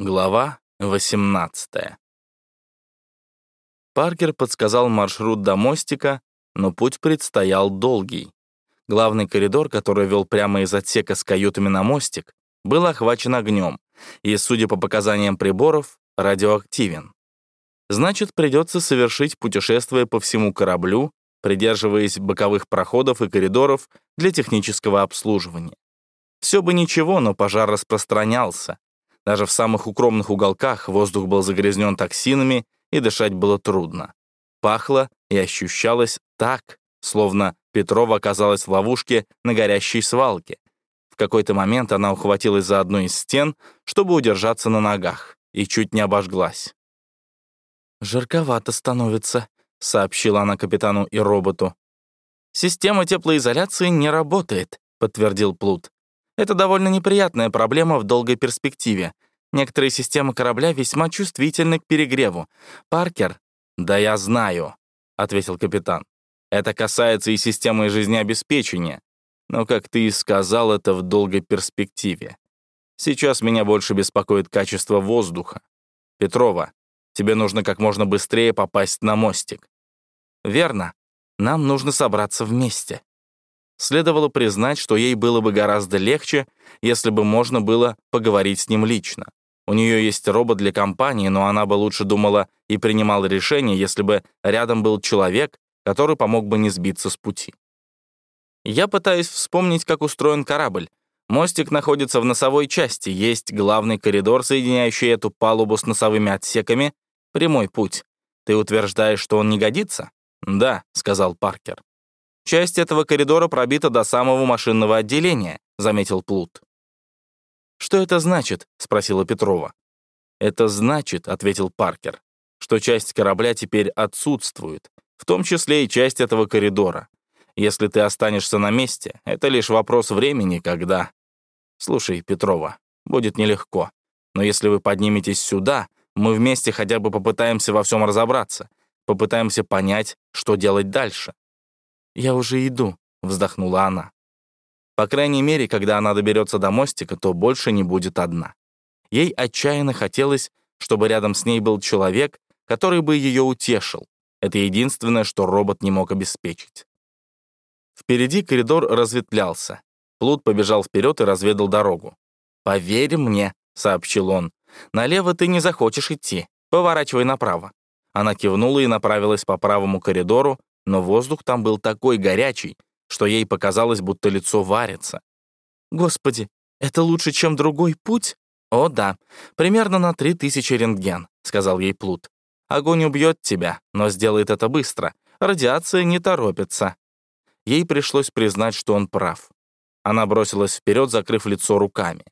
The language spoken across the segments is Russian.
Глава 18 Паркер подсказал маршрут до мостика, но путь предстоял долгий. Главный коридор, который вел прямо из отсека с каютами на мостик, был охвачен огнем и, судя по показаниям приборов, радиоактивен. Значит, придется совершить путешествие по всему кораблю, придерживаясь боковых проходов и коридоров для технического обслуживания. Все бы ничего, но пожар распространялся, даже в самых укромных уголках воздух был загрязнен токсинами, и дышать было трудно. Пахло и ощущалось так, словно Петрова оказалась в ловушке на горящей свалке. В какой-то момент она ухватилась за одну из стен, чтобы удержаться на ногах, и чуть не обожглась. «Жарковато становится», — сообщила она капитану и роботу. «Система теплоизоляции не работает», — подтвердил Плут. Это довольно неприятная проблема в долгой перспективе. Некоторые системы корабля весьма чувствительны к перегреву. Паркер... «Да я знаю», — ответил капитан. «Это касается и системы жизнеобеспечения. Но, как ты и сказал, это в долгой перспективе. Сейчас меня больше беспокоит качество воздуха. Петрова, тебе нужно как можно быстрее попасть на мостик». «Верно. Нам нужно собраться вместе». Следовало признать, что ей было бы гораздо легче, если бы можно было поговорить с ним лично. У нее есть робот для компании, но она бы лучше думала и принимала решение, если бы рядом был человек, который помог бы не сбиться с пути. Я пытаюсь вспомнить, как устроен корабль. Мостик находится в носовой части, есть главный коридор, соединяющий эту палубу с носовыми отсеками, прямой путь. Ты утверждаешь, что он не годится? «Да», — сказал Паркер. Часть этого коридора пробита до самого машинного отделения», — заметил Плут. «Что это значит?» — спросила Петрова. «Это значит», — ответил Паркер, «что часть корабля теперь отсутствует, в том числе и часть этого коридора. Если ты останешься на месте, это лишь вопрос времени, когда...» «Слушай, Петрова, будет нелегко, но если вы подниметесь сюда, мы вместе хотя бы попытаемся во всем разобраться, попытаемся понять, что делать дальше. «Я уже иду», — вздохнула она. По крайней мере, когда она доберется до мостика, то больше не будет одна. Ей отчаянно хотелось, чтобы рядом с ней был человек, который бы ее утешил. Это единственное, что робот не мог обеспечить. Впереди коридор разветвлялся. Плут побежал вперед и разведал дорогу. «Поверь мне», — сообщил он, — «налево ты не захочешь идти. Поворачивай направо». Она кивнула и направилась по правому коридору, но воздух там был такой горячий, что ей показалось, будто лицо варится. «Господи, это лучше, чем другой путь?» «О, да, примерно на 3000 рентген», — сказал ей Плут. «Огонь убьет тебя, но сделает это быстро. Радиация не торопится». Ей пришлось признать, что он прав. Она бросилась вперед, закрыв лицо руками.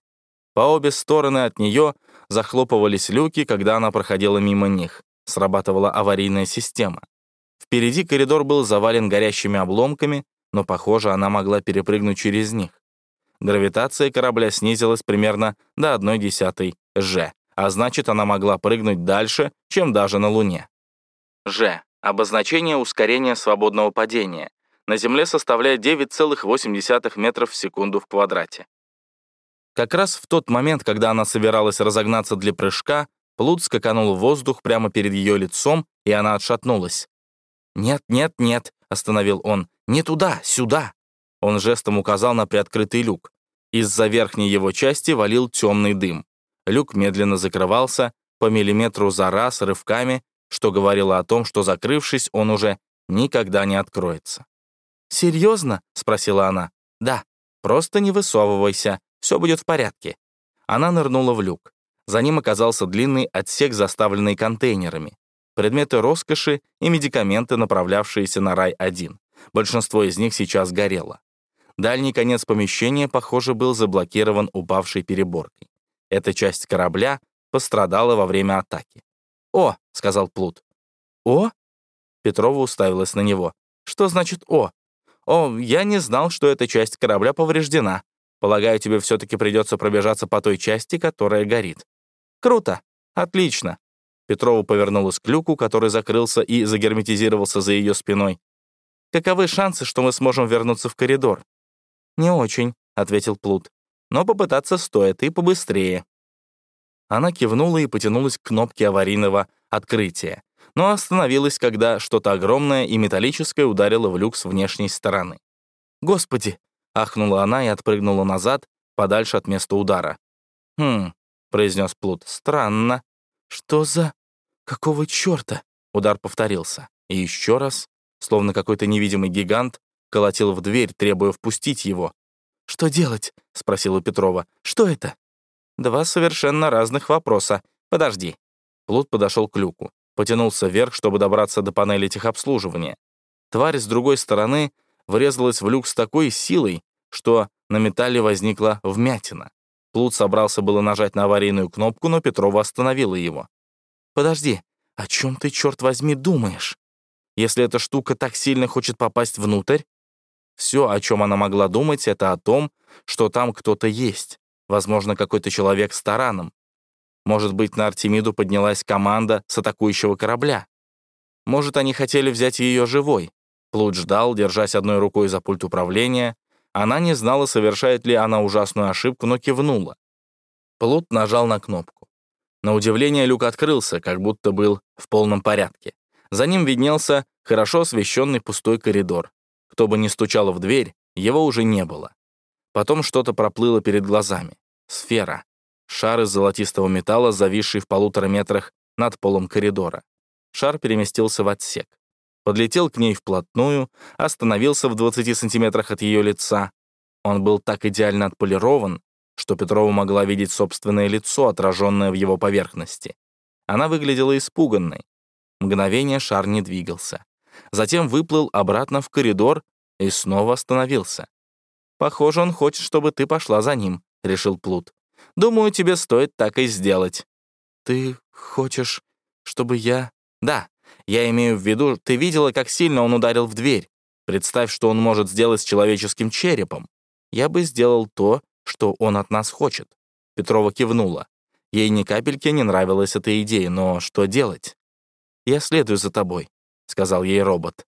По обе стороны от нее захлопывались люки, когда она проходила мимо них. Срабатывала аварийная система. Впереди коридор был завален горящими обломками, но, похоже, она могла перепрыгнуть через них. Гравитация корабля снизилась примерно до 1 десятой Ж, а значит, она могла прыгнуть дальше, чем даже на Луне. Ж — обозначение ускорения свободного падения. На Земле составляет 9,8 метров в секунду в квадрате. Как раз в тот момент, когда она собиралась разогнаться для прыжка, Плут скаканул в воздух прямо перед ее лицом, и она отшатнулась. «Нет, нет, нет», — остановил он, — «не туда, сюда». Он жестом указал на приоткрытый люк. Из-за верхней его части валил темный дым. Люк медленно закрывался, по миллиметру за раз, рывками, что говорило о том, что, закрывшись, он уже никогда не откроется. «Серьезно?» — спросила она. «Да, просто не высовывайся, все будет в порядке». Она нырнула в люк. За ним оказался длинный отсек, заставленный контейнерами предметы роскоши и медикаменты, направлявшиеся на рай-1. Большинство из них сейчас горело. Дальний конец помещения, похоже, был заблокирован упавшей переборкой. Эта часть корабля пострадала во время атаки. «О!» — сказал Плут. «О?» Петрова уставилась на него. «Что значит «о»?» «О, я не знал, что эта часть корабля повреждена. Полагаю, тебе все-таки придется пробежаться по той части, которая горит». «Круто! Отлично! Петрова повернулась к люку, который закрылся и загерметизировался за ее спиной. «Каковы шансы, что мы сможем вернуться в коридор?» «Не очень», — ответил Плут. «Но попытаться стоит, и побыстрее». Она кивнула и потянулась к кнопке аварийного открытия, но остановилась, когда что-то огромное и металлическое ударило в люк с внешней стороны. «Господи!» — ахнула она и отпрыгнула назад, подальше от места удара. «Хм», — произнес Плут, — «странно. Что за... Какого чёрта?» Удар повторился. И еще раз, словно какой-то невидимый гигант, колотил в дверь, требуя впустить его. «Что делать?» — спросила Петрова. «Что это?» «Два совершенно разных вопроса. Подожди». Плут подошел к люку, потянулся вверх, чтобы добраться до панели техобслуживания. Тварь с другой стороны врезалась в люк с такой силой, что на металле возникла вмятина. Плут собрался было нажать на аварийную кнопку, но Петрова остановила его. «Подожди, о чем ты, черт возьми, думаешь? Если эта штука так сильно хочет попасть внутрь, все, о чем она могла думать, это о том, что там кто-то есть, возможно, какой-то человек с тараном. Может быть, на Артемиду поднялась команда с атакующего корабля. Может, они хотели взять ее живой. Плут ждал, держась одной рукой за пульт управления. Она не знала, совершает ли она ужасную ошибку, но кивнула. Плут нажал на кнопку. На удивление люк открылся, как будто был в полном порядке. За ним виднелся хорошо освещенный пустой коридор. Кто бы ни стучал в дверь, его уже не было. Потом что-то проплыло перед глазами. Сфера. Шар из золотистого металла, зависший в полутора метрах над полом коридора. Шар переместился в отсек. Подлетел к ней вплотную, остановился в 20 сантиметрах от ее лица. Он был так идеально отполирован, что Петрова могла видеть собственное лицо, отраженное в его поверхности. Она выглядела испуганной. Мгновение шар не двигался затем выплыл обратно в коридор и снова остановился. «Похоже, он хочет, чтобы ты пошла за ним», — решил Плут. «Думаю, тебе стоит так и сделать». «Ты хочешь, чтобы я...» «Да, я имею в виду, ты видела, как сильно он ударил в дверь. Представь, что он может сделать с человеческим черепом. Я бы сделал то, что он от нас хочет». Петрова кивнула. Ей ни капельки не нравилась эта идея, но что делать? «Я следую за тобой», — сказал ей робот.